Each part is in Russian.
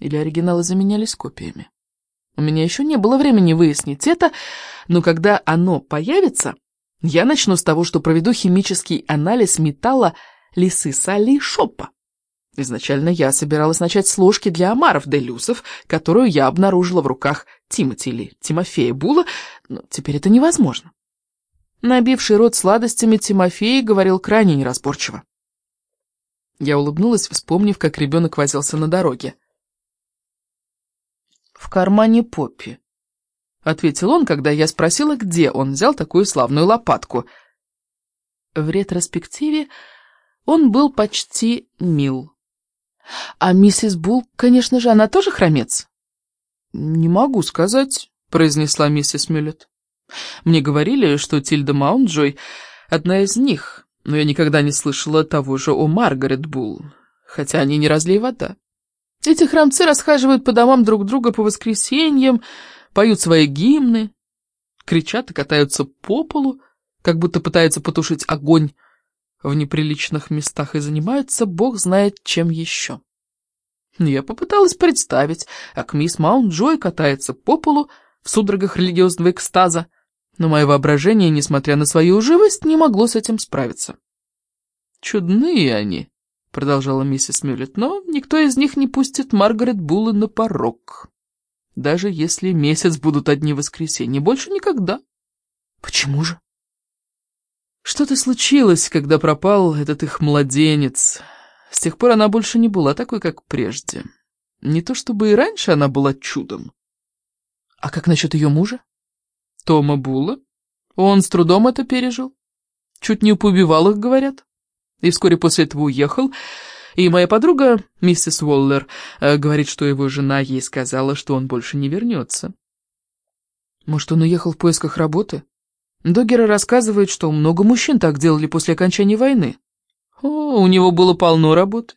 Или оригиналы заменялись копиями? У меня еще не было времени выяснить это, но когда оно появится, я начну с того, что проведу химический анализ металла лисы Салли Шоппа. Изначально я собиралась начать с ложки для омаров делюсов, которую я обнаружила в руках Тимати или Тимофея Була, но теперь это невозможно. Набивший рот сладостями Тимофей говорил крайне неразборчиво. Я улыбнулась, вспомнив, как ребенок возился на дороге. «В кармане Поппи», — ответил он, когда я спросила, где он взял такую славную лопатку. В ретроспективе он был почти мил. А миссис Бул, конечно же, она тоже хромец? «Не могу сказать», — произнесла миссис Мюллет. «Мне говорили, что Тильда Маунджой одна из них, но я никогда не слышала того же о Маргарет Бул, хотя они не разлей вода. Эти храмцы расхаживают по домам друг друга по воскресеньям, поют свои гимны, кричат и катаются по полу, как будто пытаются потушить огонь в неприличных местах и занимаются бог знает чем еще. Я попыталась представить, как мисс Маунт-Джой катается по полу в судорогах религиозного экстаза, но мое воображение, несмотря на свою живость, не могло с этим справиться. «Чудные они», — продолжала миссис Мюллет, «но никто из них не пустит Маргарет Буллы на порог, даже если месяц будут одни воскресенья, больше никогда». «Почему же?» Что-то случилось, когда пропал этот их младенец. С тех пор она больше не была такой, как прежде. Не то чтобы и раньше она была чудом. А как насчет ее мужа? Тома Була. Он с трудом это пережил. Чуть не поубивал их, говорят. И вскоре после этого уехал. И моя подруга, миссис Уоллер, э, говорит, что его жена ей сказала, что он больше не вернется. Может, он уехал в поисках работы? Доггеры рассказывают, что много мужчин так делали после окончания войны. О, у него было полно работы.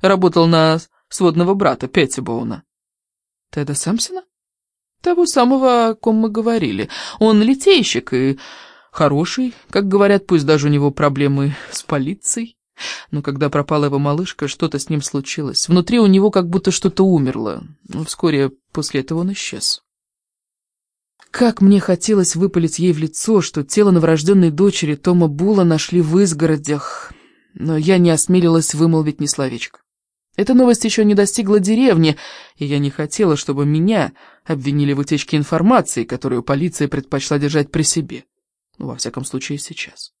Работал на сводного брата Петтибоуна. Теда Сэмпсона? Того самого, о ком мы говорили. Он литейщик и хороший, как говорят, пусть даже у него проблемы с полицией. Но когда пропала его малышка, что-то с ним случилось. Внутри у него как будто что-то умерло. Вскоре после этого он исчез. Как мне хотелось выпалить ей в лицо, что тело новорожденной дочери Тома Була нашли в изгородях, но я не осмелилась вымолвить ни словечко. Эта новость еще не достигла деревни, и я не хотела, чтобы меня обвинили в утечке информации, которую полиция предпочла держать при себе. Ну, во всяком случае, сейчас.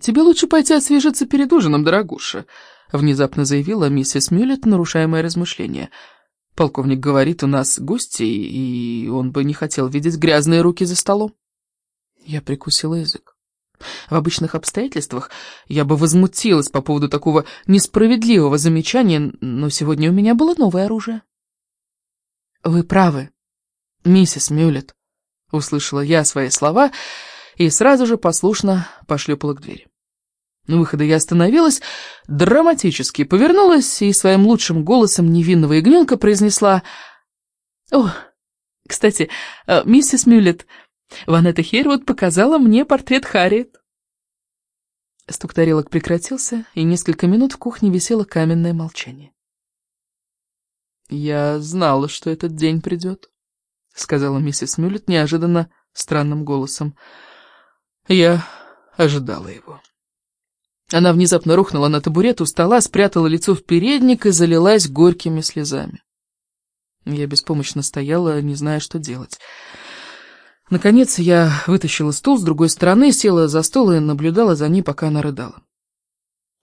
«Тебе лучше пойти освежиться перед ужином, дорогуша», — внезапно заявила миссис Мюллет, нарушая мои размышления. «Полковник говорит, у нас гости, и он бы не хотел видеть грязные руки за столом». Я прикусила язык. В обычных обстоятельствах я бы возмутилась по поводу такого несправедливого замечания, но сегодня у меня было новое оружие. «Вы правы, миссис Мюллет», — услышала я свои слова и сразу же послушно пошлепала к двери. На выхода я остановилась, драматически повернулась и своим лучшим голосом невинного ягненка произнесла «О, кстати, э, миссис Мюллет, Ванетта Хервуд показала мне портрет Харриет. Стук тарелок прекратился, и несколько минут в кухне висело каменное молчание. «Я знала, что этот день придет», — сказала миссис Мюллет неожиданно странным голосом. «Я ожидала его». Она внезапно рухнула на табурет у стола, спрятала лицо в передник и залилась горькими слезами. Я беспомощно стояла, не зная, что делать. Наконец я вытащила стул с другой стороны, села за стол и наблюдала за ней, пока она рыдала.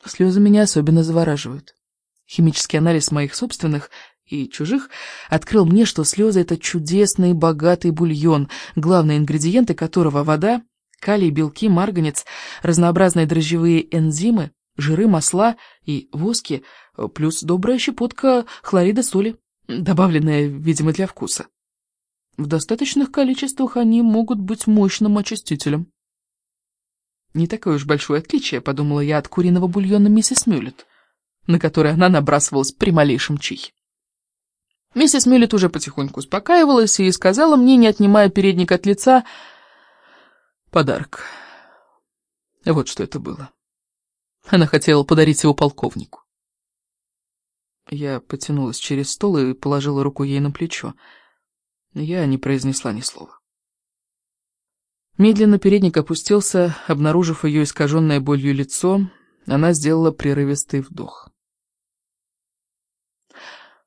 Слезы меня особенно завораживают. Химический анализ моих собственных и чужих открыл мне, что слезы — это чудесный богатый бульон, главные ингредиенты которого — вода, калий, белки, марганец, разнообразные дрожжевые энзимы, жиры, масла и воски, плюс добрая щепотка хлорида соли, добавленная, видимо, для вкуса. В достаточных количествах они могут быть мощным очистителем. Не такое уж большое отличие, подумала я, от куриного бульона миссис Мюллет, на который она набрасывалась при малейшем чихе. Миссис Мюллет уже потихоньку успокаивалась и сказала мне, не отнимая передник от лица, подарок. Вот что это было. Она хотела подарить его полковнику. Я потянулась через стол и положила руку ей на плечо. Я не произнесла ни слова. Медленно передник опустился, обнаружив ее искаженное болью лицо, она сделала прерывистый вдох.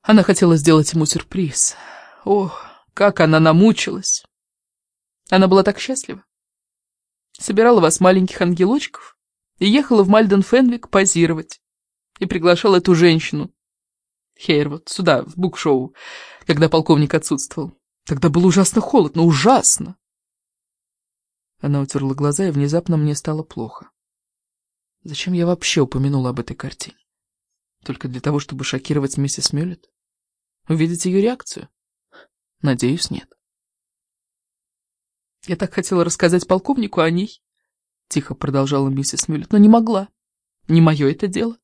Она хотела сделать ему сюрприз. Ох, как она намучилась! Она была так счастлива. Собирала вас, маленьких ангелочков, и ехала в Мальден Фенвик позировать. И приглашала эту женщину, Хейрвуд, сюда, в букшоу, когда полковник отсутствовал. Тогда было ужасно холодно, ужасно. Она утерла глаза, и внезапно мне стало плохо. Зачем я вообще упомянула об этой картине? Только для того, чтобы шокировать миссис Мюллет? Увидеть ее реакцию? Надеюсь, нет. Я так хотела рассказать полковнику о ней, тихо продолжала миссис Мюллет, но не могла. Не мое это дело.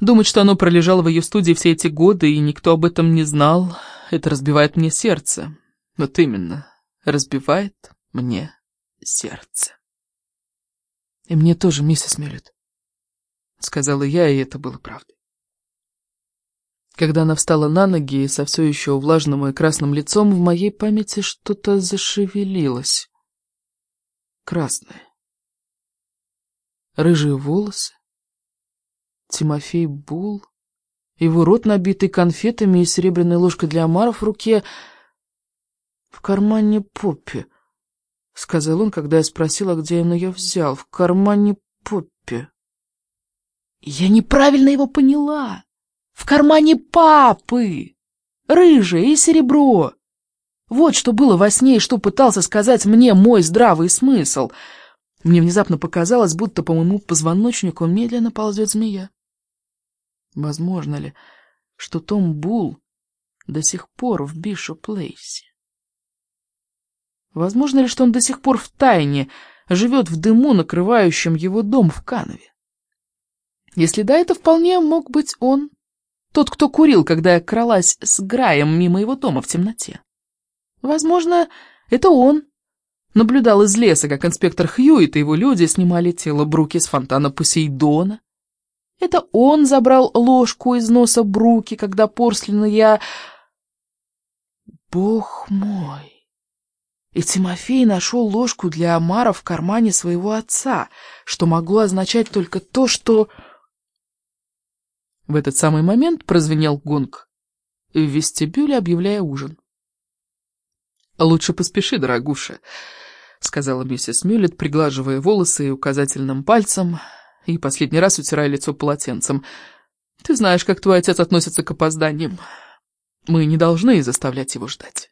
Думать, что оно пролежало в ее студии все эти годы, и никто об этом не знал, это разбивает мне сердце. Вот именно, разбивает мне сердце. «И мне тоже, миссис Мюллет», — сказала я, и это было правдой. Когда она встала на ноги и со все еще влажным и красным лицом, в моей памяти что-то зашевелилось. Красное. Рыжие волосы, Тимофей Бул, его рот, набитый конфетами и серебряной ложкой для омаров в руке, в кармане Поппи, — сказал он, когда я спросила, где он ее взял. В кармане Поппи. Я неправильно его поняла. В кармане папы. Рыжее и серебро. Вот что было во сне и что пытался сказать мне мой здравый смысл. Мне внезапно показалось, будто по моему позвоночнику медленно ползет змея. Возможно ли, что Том Бул до сих пор в Бишоп-Лейсе? Возможно ли, что он до сих пор в тайне живет в дыму, накрывающем его дом в Канове? Если да, это вполне мог быть он. Тот, кто курил, когда я кралась с Граем мимо его дома в темноте. Возможно, это он. Наблюдал из леса, как инспектор Хьюит и его люди снимали тело Бруки с фонтана Посейдона. Это он забрал ложку из носа Бруки, когда порслина я... Бог мой! И Тимофей нашел ложку для омара в кармане своего отца, что могло означать только то, что... В этот самый момент прозвенел гонг в вестибюле, объявляя ужин. «Лучше поспеши, дорогуша», — сказала миссис Мюллет, приглаживая волосы указательным пальцем и последний раз утирая лицо полотенцем. «Ты знаешь, как твой отец относится к опозданиям. Мы не должны заставлять его ждать».